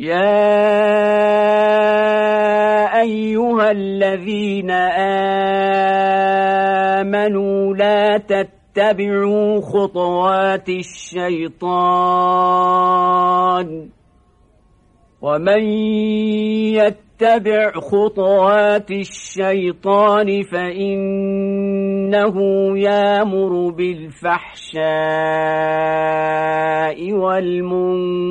يا أيها الذين آمنوا لا تتبعوا خطوات الشيطان ومن يتبع خطوات الشيطان فإنه يامر بالفحشاء والمنكر